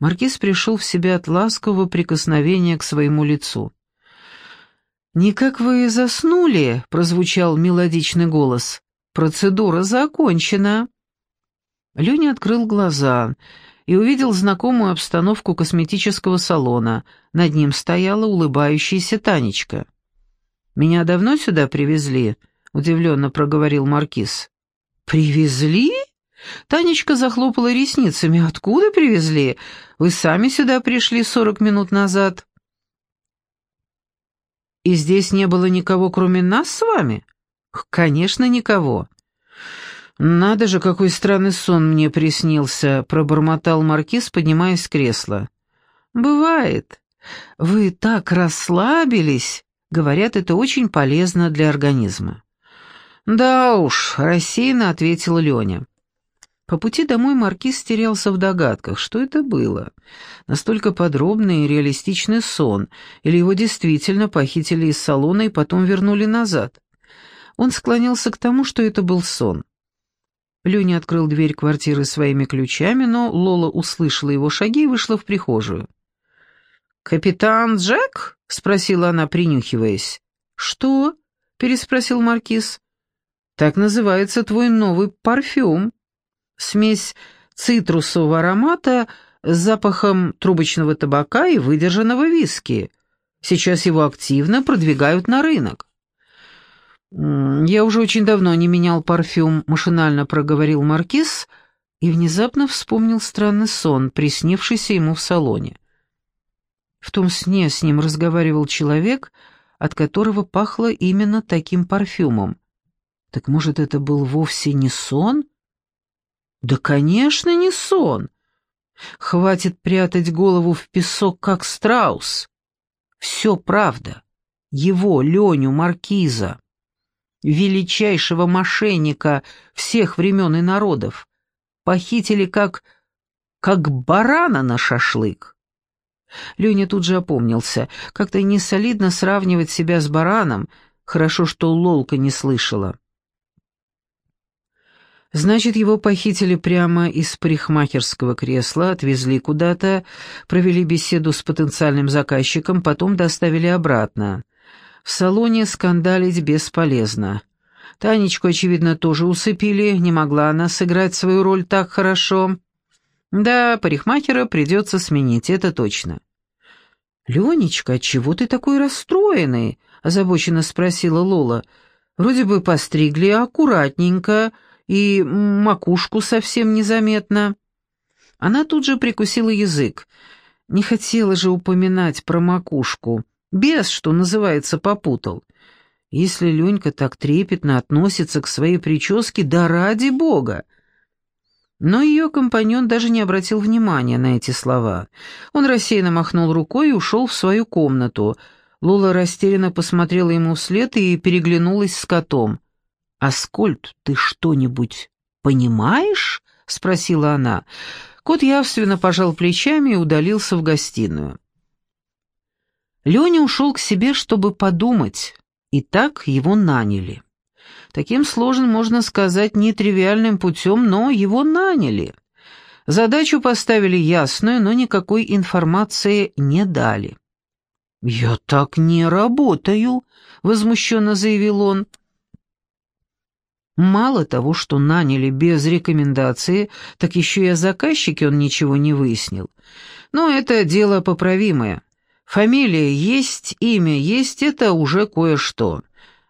Маркиз пришел в себя от ласкового прикосновения к своему лицу. «Никак вы заснули?» — прозвучал мелодичный голос. «Процедура закончена». Леня открыл глаза и увидел знакомую обстановку косметического салона. Над ним стояла улыбающаяся Танечка. «Меня давно сюда привезли?» — удивленно проговорил Маркиз. «Привезли?» Танечка захлопала ресницами. «Откуда привезли? Вы сами сюда пришли сорок минут назад». «И здесь не было никого, кроме нас с вами?» «Конечно, никого». «Надо же, какой странный сон мне приснился», — пробормотал Маркиз, поднимаясь с кресла. «Бывает. Вы так расслабились. Говорят, это очень полезно для организма». «Да уж», — рассеянно ответила Леня. По пути домой Маркиз терялся в догадках, что это было. Настолько подробный и реалистичный сон, или его действительно похитили из салона и потом вернули назад. Он склонился к тому, что это был сон. Леня открыл дверь квартиры своими ключами, но Лола услышала его шаги и вышла в прихожую. «Капитан Джек?» — спросила она, принюхиваясь. «Что?» — переспросил Маркиз. «Так называется твой новый парфюм. Смесь цитрусового аромата с запахом трубочного табака и выдержанного виски. Сейчас его активно продвигают на рынок». «Я уже очень давно не менял парфюм», — машинально проговорил Маркиз и внезапно вспомнил странный сон, приснившийся ему в салоне. В том сне с ним разговаривал человек, от которого пахло именно таким парфюмом. Так может, это был вовсе не сон? Да, конечно, не сон. Хватит прятать голову в песок, как страус. Все правда. Его, Леню, маркиза величайшего мошенника всех времен и народов, похитили как... как барана на шашлык. Леня тут же опомнился. Как-то несолидно сравнивать себя с бараном. Хорошо, что Лолка не слышала. Значит, его похитили прямо из парикмахерского кресла, отвезли куда-то, провели беседу с потенциальным заказчиком, потом доставили обратно. В салоне скандалить бесполезно. Танечку, очевидно, тоже усыпили, не могла она сыграть свою роль так хорошо. Да, парикмахера придется сменить, это точно. «Ленечка, чего ты такой расстроенный?» — озабоченно спросила Лола. «Вроде бы постригли аккуратненько, и макушку совсем незаметно». Она тут же прикусила язык. Не хотела же упоминать про макушку. Бес, что называется, попутал. Если Ленька так трепетно относится к своей прическе, да ради бога! Но ее компаньон даже не обратил внимания на эти слова. Он рассеянно махнул рукой и ушел в свою комнату. Лола растерянно посмотрела ему вслед и переглянулась с котом. «Аскольд, ты что-нибудь понимаешь?» — спросила она. Кот явственно пожал плечами и удалился в гостиную. Леня ушел к себе, чтобы подумать, и так его наняли. Таким сложным, можно сказать, нетривиальным путем, но его наняли. Задачу поставили ясную, но никакой информации не дали. «Я так не работаю», — возмущенно заявил он. Мало того, что наняли без рекомендации, так еще и о заказчике он ничего не выяснил. Но это дело поправимое. Фамилия есть, имя есть, это уже кое-что.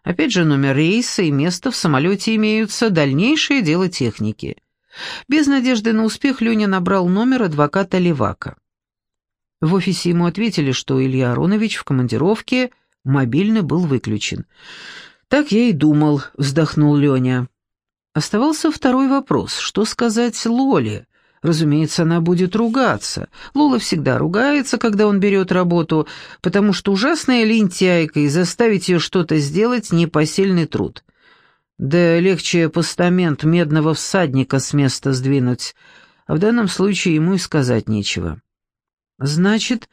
Опять же, номер рейса и место в самолете имеются, дальнейшее дело техники. Без надежды на успех Леня набрал номер адвоката Левака. В офисе ему ответили, что Илья Аронович в командировке, мобильный был выключен. «Так я и думал», — вздохнул Леня. Оставался второй вопрос, что сказать Лоле, Разумеется, она будет ругаться. Лола всегда ругается, когда он берет работу, потому что ужасная лентяйка, и заставить ее что-то сделать — непосильный труд. Да легче постамент медного всадника с места сдвинуть, а в данном случае ему и сказать нечего. Значит,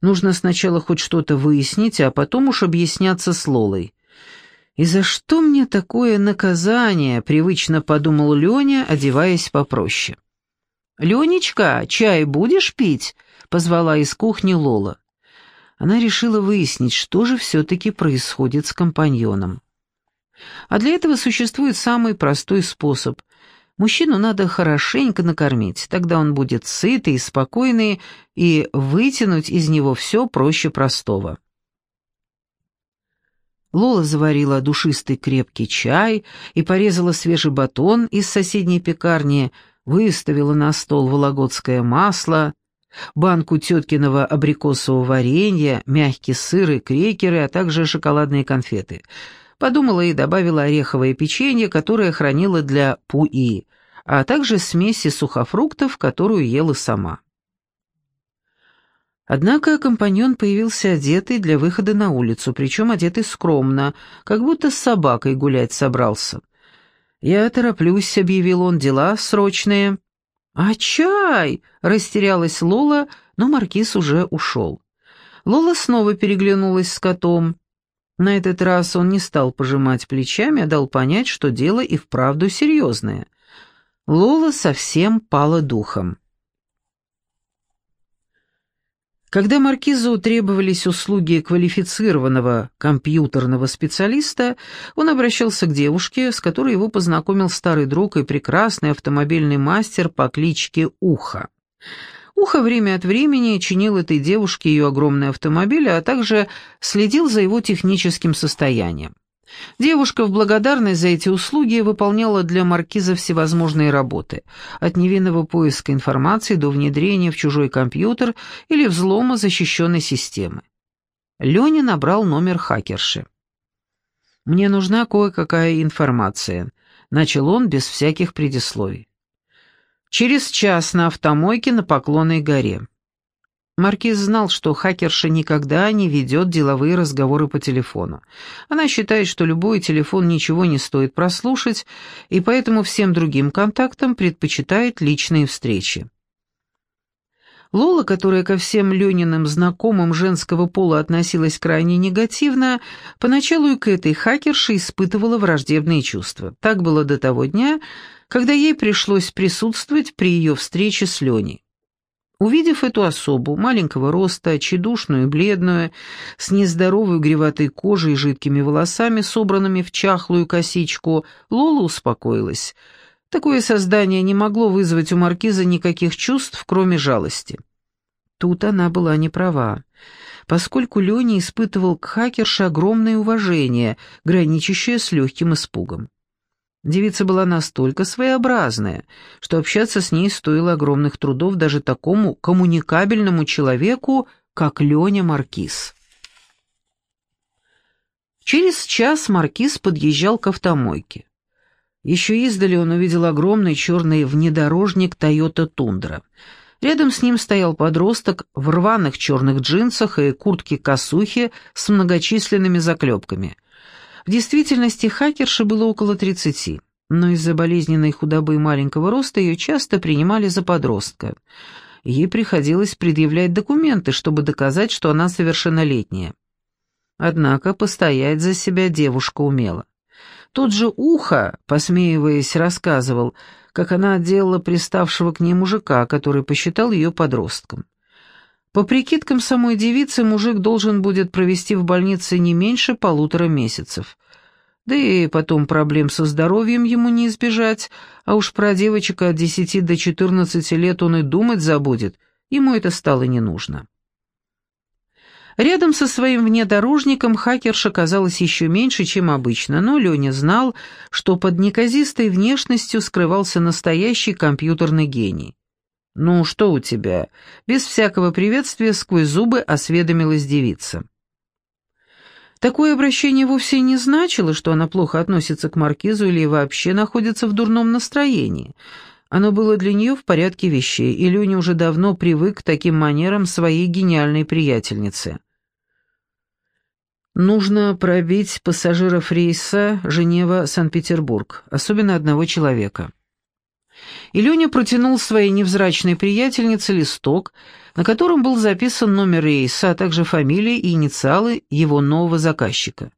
нужно сначала хоть что-то выяснить, а потом уж объясняться с Лолой. «И за что мне такое наказание?» — привычно подумал Леня, одеваясь попроще. «Ленечка, чай будешь пить?» — позвала из кухни Лола. Она решила выяснить, что же все-таки происходит с компаньоном. А для этого существует самый простой способ. Мужчину надо хорошенько накормить, тогда он будет сытый и спокойный, и вытянуть из него все проще простого. Лола заварила душистый крепкий чай и порезала свежий батон из соседней пекарни, выставила на стол вологодское масло, банку теткиного абрикосового варенья, мягкий сыр и крекеры, а также шоколадные конфеты — Подумала и добавила ореховое печенье, которое хранила для Пуи, а также смеси сухофруктов, которую ела сама. Однако компаньон появился одетый для выхода на улицу, причем одетый скромно, как будто с собакой гулять собрался. «Я тороплюсь», — объявил он, — «дела срочные». «А чай?» — растерялась Лола, но маркиз уже ушел. Лола снова переглянулась с котом. На этот раз он не стал пожимать плечами, а дал понять, что дело и вправду серьезное. Лола совсем пала духом. Когда маркизу требовались услуги квалифицированного компьютерного специалиста, он обращался к девушке, с которой его познакомил старый друг и прекрасный автомобильный мастер по кличке Уха. Ухо время от времени чинил этой девушке ее огромный автомобиль, а также следил за его техническим состоянием. Девушка в благодарность за эти услуги выполняла для маркиза всевозможные работы, от невинного поиска информации до внедрения в чужой компьютер или взлома защищенной системы. Леня набрал номер хакерши. «Мне нужна кое-какая информация», — начал он без всяких предисловий. Через час на автомойке на Поклонной горе. Маркиз знал, что хакерша никогда не ведет деловые разговоры по телефону. Она считает, что любой телефон ничего не стоит прослушать, и поэтому всем другим контактам предпочитает личные встречи. Лола, которая ко всем Лениным знакомым женского пола относилась крайне негативно, поначалу и к этой хакерше испытывала враждебные чувства. Так было до того дня, когда ей пришлось присутствовать при ее встрече с Леней. Увидев эту особу, маленького роста, тщедушную и бледную, с нездоровой гриватой кожей и жидкими волосами, собранными в чахлую косичку, Лола успокоилась. Такое создание не могло вызвать у маркиза никаких чувств, кроме жалости. Тут она была не права, поскольку Леня испытывал к хакерше огромное уважение, граничащее с легким испугом. Девица была настолько своеобразная, что общаться с ней стоило огромных трудов даже такому коммуникабельному человеку, как Леня Маркиз. Через час Маркиз подъезжал к автомойке. Еще издали он увидел огромный черный внедорожник «Тойота Тундра». Рядом с ним стоял подросток в рваных черных джинсах и куртке-косухе с многочисленными заклепками. В действительности хакерше было около 30, но из-за болезненной худобы и маленького роста ее часто принимали за подростка. Ей приходилось предъявлять документы, чтобы доказать, что она совершеннолетняя. Однако постоять за себя девушка умела. Тот же Ухо, посмеиваясь, рассказывал, как она отделала приставшего к ней мужика, который посчитал ее подростком. По прикидкам самой девицы, мужик должен будет провести в больнице не меньше полутора месяцев. Да и потом проблем со здоровьем ему не избежать, а уж про девочек от десяти до четырнадцати лет он и думать забудет, ему это стало не нужно. Рядом со своим внедорожником хакерша казалась еще меньше, чем обычно, но Леня знал, что под неказистой внешностью скрывался настоящий компьютерный гений. «Ну, что у тебя?» Без всякого приветствия сквозь зубы осведомилась девица. Такое обращение вовсе не значило, что она плохо относится к маркизу или вообще находится в дурном настроении. Оно было для нее в порядке вещей, и Леня уже давно привык к таким манерам своей гениальной приятельницы. Нужно пробить пассажиров рейса Женева-Санкт-Петербург, особенно одного человека. И протянул своей невзрачной приятельнице листок, на котором был записан номер рейса, а также фамилия и инициалы его нового заказчика.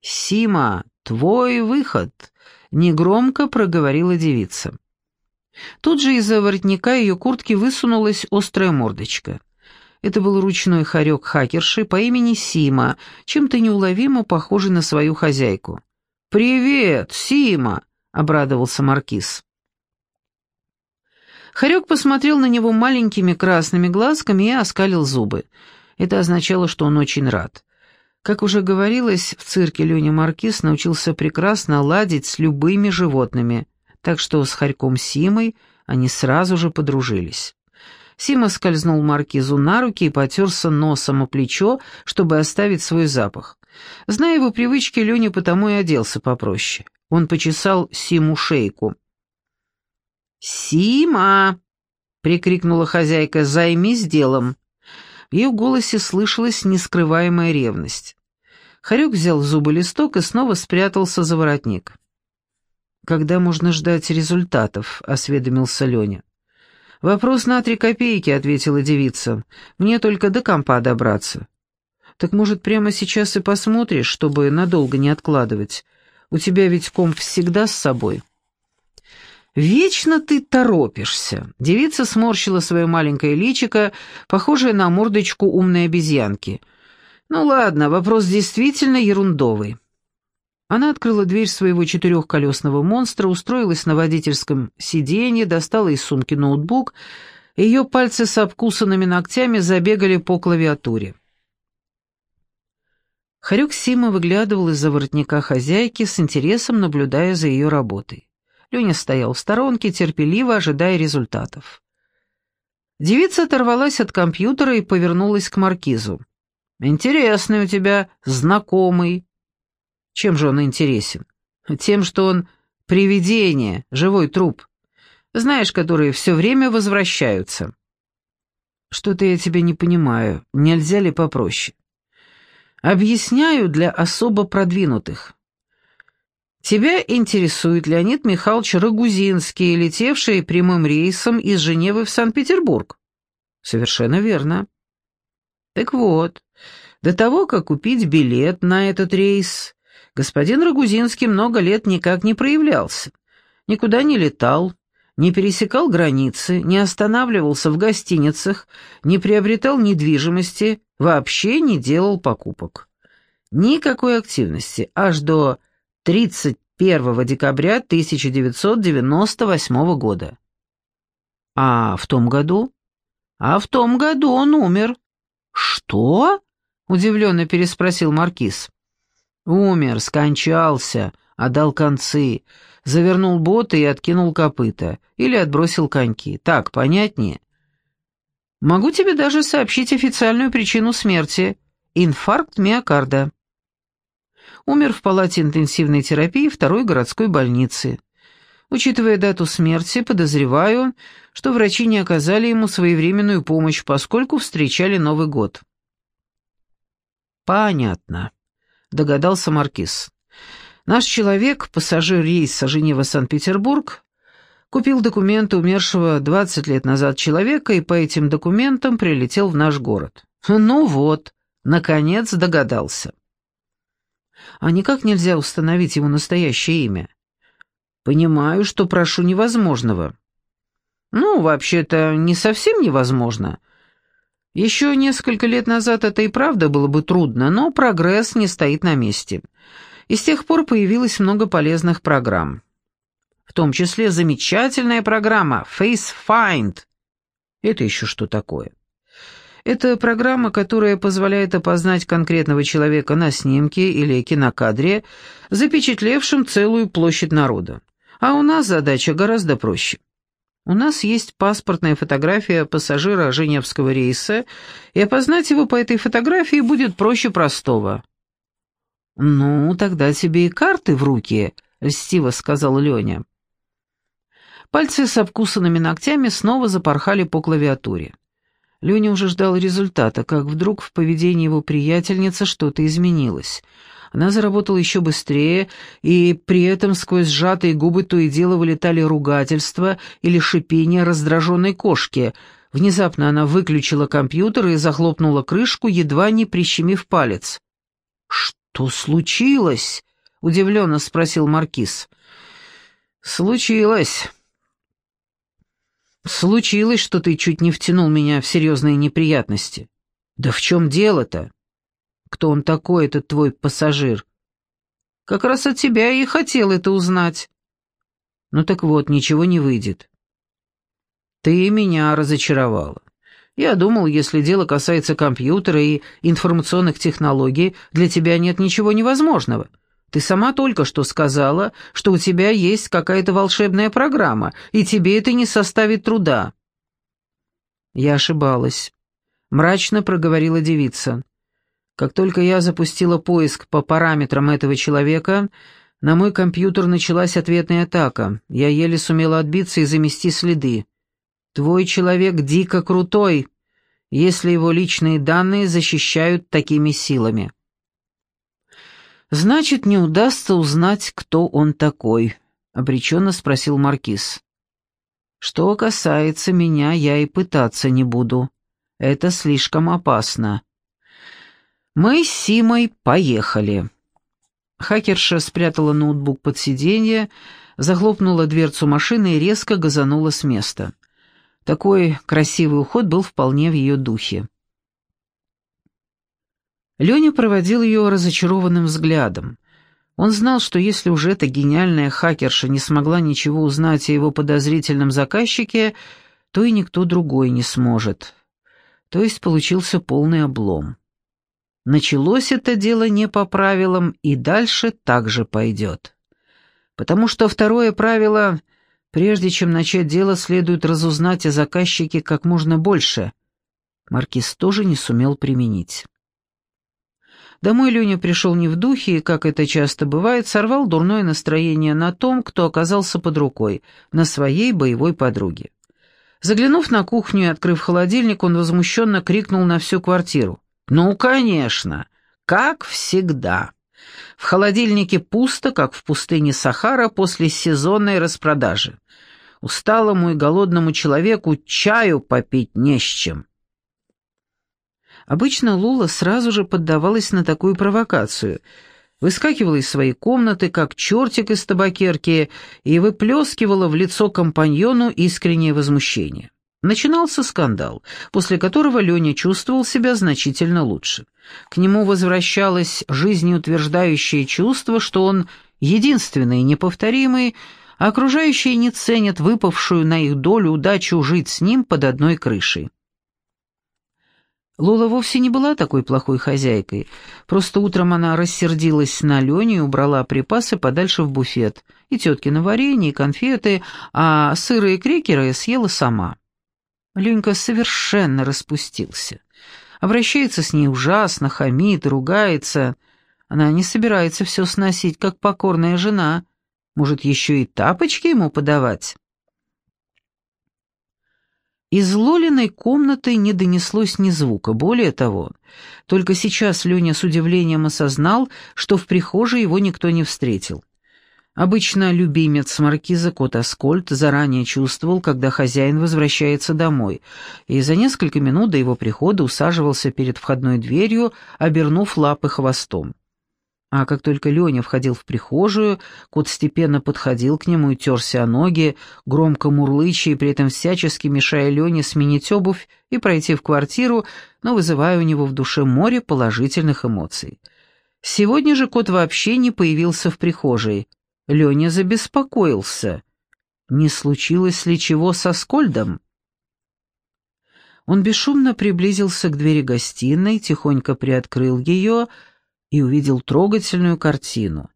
«Сима, твой выход», — негромко проговорила девица. Тут же из-за воротника ее куртки высунулась острая мордочка. Это был ручной хорек хакерши по имени Сима, чем-то неуловимо похожий на свою хозяйку. «Привет, Сима!» — обрадовался Маркиз. Хорек посмотрел на него маленькими красными глазками и оскалил зубы. Это означало, что он очень рад. Как уже говорилось, в цирке Леня Маркиз научился прекрасно ладить с любыми животными, так что с Харьком Симой они сразу же подружились. Сима скользнул Маркизу на руки и потерся носом о плечо, чтобы оставить свой запах. Зная его привычки, Леня потому и оделся попроще. Он почесал Симу шейку. «Сима!» — прикрикнула хозяйка, «займись делом!» В ее голосе слышалась нескрываемая ревность. Харек взял в зубы листок и снова спрятался за воротник. «Когда можно ждать результатов?» — осведомился Леня. «Вопрос на три копейки», — ответила девица. «Мне только до компа добраться». «Так, может, прямо сейчас и посмотришь, чтобы надолго не откладывать? У тебя ведь комп всегда с собой». «Вечно ты торопишься!» Девица сморщила свое маленькое личико, похожее на мордочку умной обезьянки. «Ну ладно, вопрос действительно ерундовый». Она открыла дверь своего четырехколесного монстра, устроилась на водительском сиденье, достала из сумки ноутбук, и ее пальцы с обкусанными ногтями забегали по клавиатуре. Харюк Сима выглядывал из-за воротника хозяйки, с интересом наблюдая за ее работой. Леня стоял в сторонке, терпеливо ожидая результатов. Девица оторвалась от компьютера и повернулась к маркизу. «Интересный у тебя знакомый». «Чем же он интересен?» «Тем, что он привидение, живой труп. Знаешь, которые все время возвращаются». «Что-то я тебя не понимаю. Нельзя ли попроще?» «Объясняю для особо продвинутых. Тебя интересует Леонид Михайлович Рогузинский, летевший прямым рейсом из Женевы в Санкт-Петербург. Совершенно верно. Так вот, до того, как купить билет на этот рейс, господин Рогузинский много лет никак не проявлялся. Никуда не летал, не пересекал границы, не останавливался в гостиницах, не приобретал недвижимости, вообще не делал покупок. Никакой активности, аж до 31 декабря 1998 года. А в том году? А в том году он умер. Что? Удивленно переспросил Маркиз. Умер, скончался, отдал концы, завернул боты и откинул копыта, или отбросил коньки. Так, понятнее? Могу тебе даже сообщить официальную причину смерти. Инфаркт миокарда умер в палате интенсивной терапии второй городской больницы. Учитывая дату смерти, подозреваю, что врачи не оказали ему своевременную помощь, поскольку встречали Новый год. «Понятно», — догадался Маркиз. «Наш человек, пассажир рейса Женева-Санкт-Петербург, купил документы умершего 20 лет назад человека и по этим документам прилетел в наш город. Ну вот, наконец догадался» а никак нельзя установить его настоящее имя. Понимаю, что прошу невозможного. Ну, вообще-то, не совсем невозможно. Еще несколько лет назад это и правда было бы трудно, но прогресс не стоит на месте. И с тех пор появилось много полезных программ. В том числе замечательная программа Face Find. Это еще что такое? Это программа, которая позволяет опознать конкретного человека на снимке или кинокадре, запечатлевшем целую площадь народа. А у нас задача гораздо проще. У нас есть паспортная фотография пассажира Женевского рейса, и опознать его по этой фотографии будет проще простого. «Ну, тогда тебе и карты в руки», — льстиво сказал Леня. Пальцы с обкусанными ногтями снова запорхали по клавиатуре. Леня уже ждал результата, как вдруг в поведении его приятельницы что-то изменилось. Она заработала еще быстрее, и при этом сквозь сжатые губы то и дело вылетали ругательства или шипение раздраженной кошки. Внезапно она выключила компьютер и захлопнула крышку, едва не прищемив палец. «Что случилось?» — удивленно спросил Маркиз. «Случилось. Случилось, что ты чуть не втянул меня в серьезные неприятности. Да в чем дело-то? Кто он такой, этот твой пассажир? Как раз от тебя и хотел это узнать. Ну так вот, ничего не выйдет. Ты меня разочаровала. Я думал, если дело касается компьютера и информационных технологий, для тебя нет ничего невозможного. Ты сама только что сказала, что у тебя есть какая-то волшебная программа, и тебе это не составит труда». Я ошибалась. Мрачно проговорила девица. Как только я запустила поиск по параметрам этого человека, на мой компьютер началась ответная атака. Я еле сумела отбиться и замести следы. Твой человек дико крутой, если его личные данные защищают такими силами. «Значит, не удастся узнать, кто он такой», — обреченно спросил Маркиз. «Что касается меня, я и пытаться не буду. Это слишком опасно. Мы с Симой поехали». Хакерша спрятала ноутбук под сиденье, захлопнула дверцу машины и резко газанула с места. Такой красивый уход был вполне в ее духе. Леня проводил ее разочарованным взглядом. Он знал, что если уже эта гениальная хакерша не смогла ничего узнать о его подозрительном заказчике, то и никто другой не сможет. То есть получился полный облом. Началось это дело не по правилам, и дальше так же пойдет. Потому что второе правило — прежде чем начать дело, следует разузнать о заказчике как можно больше. Маркиз тоже не сумел применить. Домой Леня пришел не в духе и, как это часто бывает, сорвал дурное настроение на том, кто оказался под рукой, на своей боевой подруге. Заглянув на кухню и открыв холодильник, он возмущенно крикнул на всю квартиру. «Ну, конечно! Как всегда!» В холодильнике пусто, как в пустыне Сахара после сезонной распродажи. Усталому и голодному человеку чаю попить не с чем. Обычно Лула сразу же поддавалась на такую провокацию. Выскакивала из своей комнаты, как чертик из табакерки, и выплескивала в лицо компаньону искреннее возмущение. Начинался скандал, после которого Леня чувствовал себя значительно лучше. К нему возвращалось жизнеутверждающее чувство, что он единственный, неповторимый, а окружающие не ценят выпавшую на их долю удачу жить с ним под одной крышей. Лола вовсе не была такой плохой хозяйкой. Просто утром она рассердилась на Леню и убрала припасы подальше в буфет. И теткино варенье, и конфеты, а сырые крекеры съела сама. Ленька совершенно распустился. Обращается с ней ужасно, хамит, ругается. Она не собирается все сносить, как покорная жена. Может, еще и тапочки ему подавать? Из Лолиной комнаты не донеслось ни звука, более того, только сейчас Леня с удивлением осознал, что в прихожей его никто не встретил. Обычно любимец маркиза кот Аскольд заранее чувствовал, когда хозяин возвращается домой, и за несколько минут до его прихода усаживался перед входной дверью, обернув лапы хвостом. А как только Леня входил в прихожую, кот степенно подходил к нему и терся о ноги, громко мурлыча и при этом всячески мешая Лене сменить обувь и пройти в квартиру, но вызывая у него в душе море положительных эмоций. Сегодня же кот вообще не появился в прихожей. Леня забеспокоился. Не случилось ли чего со Скольдом? Он бесшумно приблизился к двери гостиной, тихонько приоткрыл ее и увидел трогательную картину.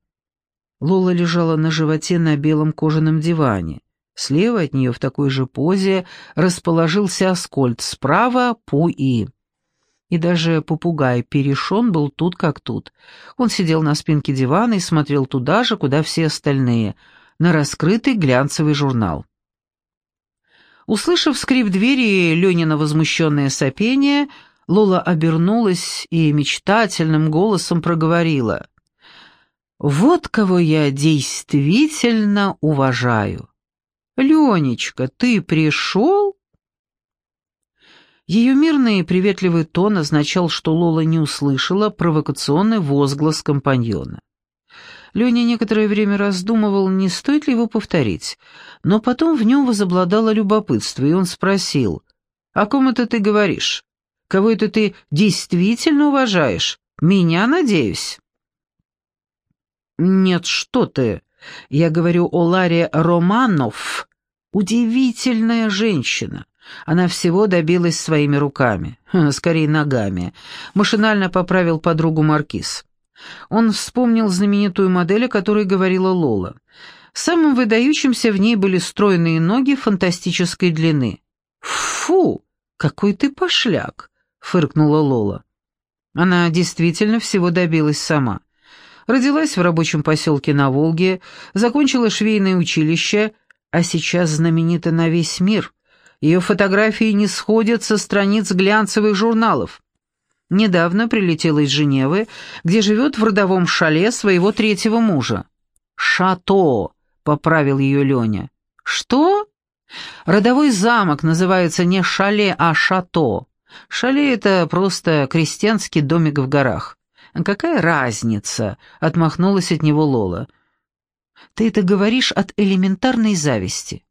Лола лежала на животе на белом кожаном диване. Слева от нее в такой же позе расположился Аскольд, справа — Пуи. И даже попугай Перешон был тут как тут. Он сидел на спинке дивана и смотрел туда же, куда все остальные, на раскрытый глянцевый журнал. Услышав скрип двери и Ленина возмущенное сопение, Лола обернулась и мечтательным голосом проговорила. «Вот кого я действительно уважаю! Ленечка, ты пришел?» Ее мирный и приветливый тон означал, что Лола не услышала провокационный возглас компаньона. Леня некоторое время раздумывал, не стоит ли его повторить, но потом в нем возобладало любопытство, и он спросил, «О ком это ты говоришь? Кого это ты действительно уважаешь? Меня, надеюсь?» «Нет, что ты. Я говорю о Ларе Романов. Удивительная женщина. Она всего добилась своими руками, скорее ногами. Машинально поправил подругу Маркиз. Он вспомнил знаменитую модель, о которой говорила Лола. Самым выдающимся в ней были стройные ноги фантастической длины. «Фу, какой ты пошляк!» — фыркнула Лола. Она действительно всего добилась сама. Родилась в рабочем поселке на Волге, закончила швейное училище, а сейчас знаменита на весь мир. Ее фотографии не сходят со страниц глянцевых журналов. Недавно прилетела из Женевы, где живет в родовом шале своего третьего мужа. «Шато», — поправил ее Леня. «Что?» «Родовой замок называется не шале, а шато. Шале — это просто крестьянский домик в горах. «Какая разница?» — отмахнулась от него Лола. «Ты это говоришь от элементарной зависти».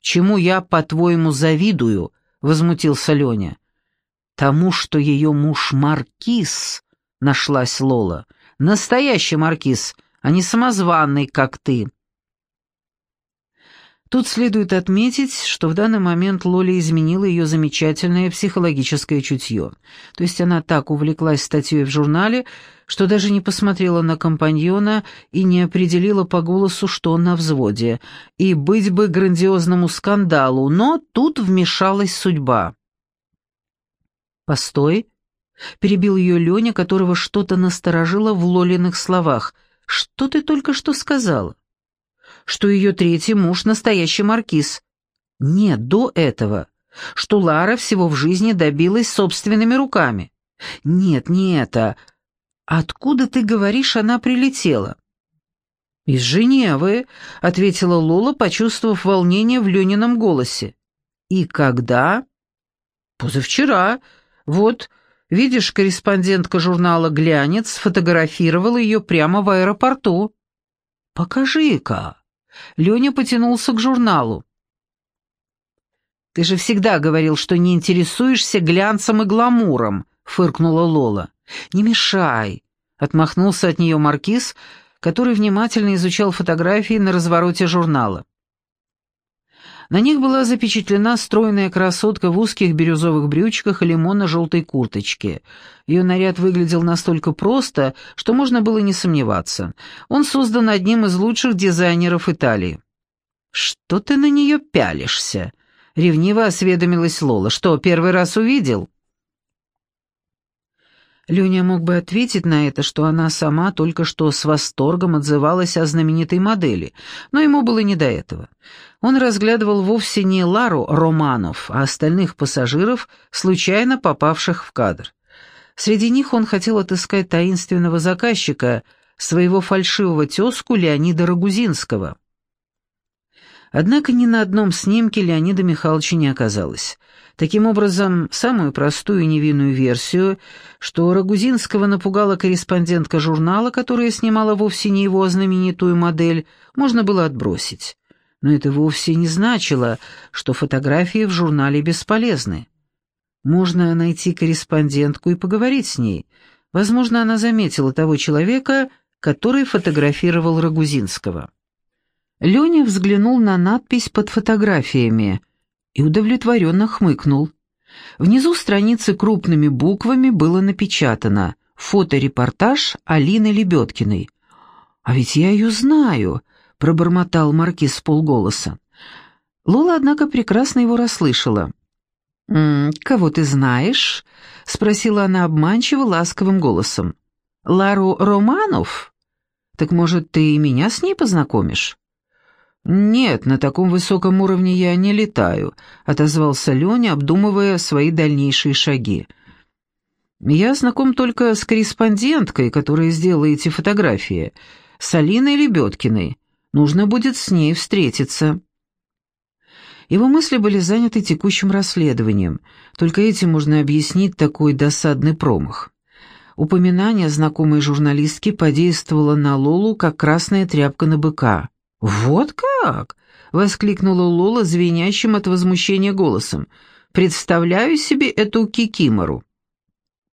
«Чему я, по-твоему, завидую?» — возмутился Леня. «Тому, что ее муж Маркиз», — нашлась Лола. «Настоящий Маркиз, а не самозванный, как ты». Тут следует отметить, что в данный момент Лоли изменила ее замечательное психологическое чутье. То есть она так увлеклась статьей в журнале, что даже не посмотрела на компаньона и не определила по голосу, что он на взводе. И быть бы грандиозному скандалу, но тут вмешалась судьба. «Постой», — перебил ее Леня, которого что-то насторожило в Лолиных словах. «Что ты только что сказала?» Что ее третий муж — настоящий маркиз. Нет, до этого. Что Лара всего в жизни добилась собственными руками. Нет, не это. Откуда, ты говоришь, она прилетела? «Из Женевы», — ответила Лола, почувствовав волнение в Ленином голосе. «И когда?» «Позавчера. Вот, видишь, корреспондентка журнала «Глянец» сфотографировала ее прямо в аэропорту». «Покажи-ка». Леня потянулся к журналу. «Ты же всегда говорил, что не интересуешься глянцем и гламуром», — фыркнула Лола. «Не мешай», — отмахнулся от нее маркиз, который внимательно изучал фотографии на развороте журнала. На них была запечатлена стройная красотка в узких бирюзовых брючках и лимонно-желтой курточке. Ее наряд выглядел настолько просто, что можно было не сомневаться. Он создан одним из лучших дизайнеров Италии. «Что ты на нее пялишься?» — ревниво осведомилась Лола. «Что, первый раз увидел?» Леня мог бы ответить на это, что она сама только что с восторгом отзывалась о знаменитой модели, но ему было не до этого. Он разглядывал вовсе не Лару Романов, а остальных пассажиров, случайно попавших в кадр. Среди них он хотел отыскать таинственного заказчика, своего фальшивого тезку Леонида Рогузинского. Однако ни на одном снимке Леонида Михайловича не оказалось. Таким образом, самую простую невинную версию, что Рогузинского напугала корреспондентка журнала, которая снимала вовсе не его знаменитую модель, можно было отбросить. Но это вовсе не значило, что фотографии в журнале бесполезны. Можно найти корреспондентку и поговорить с ней. Возможно, она заметила того человека, который фотографировал Рогузинского. Леня взглянул на надпись под фотографиями и удовлетворенно хмыкнул. Внизу страницы крупными буквами было напечатано «Фоторепортаж Алины Лебедкиной». «А ведь я ее знаю», — пробормотал маркиз полголоса. Лола, однако, прекрасно его расслышала. «М -м, «Кого ты знаешь?» — спросила она обманчиво ласковым голосом. «Лару Романов? Так, может, ты и меня с ней познакомишь?» «Нет, на таком высоком уровне я не летаю», — отозвался Леня, обдумывая свои дальнейшие шаги. «Я знаком только с корреспонденткой, которая сделала эти фотографии, с Алиной Лебедкиной. Нужно будет с ней встретиться». Его мысли были заняты текущим расследованием, только этим можно объяснить такой досадный промах. Упоминание знакомой журналистки подействовало на Лолу, как красная тряпка на быка. «Вот как!» — воскликнула Лола звенящим от возмущения голосом. «Представляю себе эту кикимору».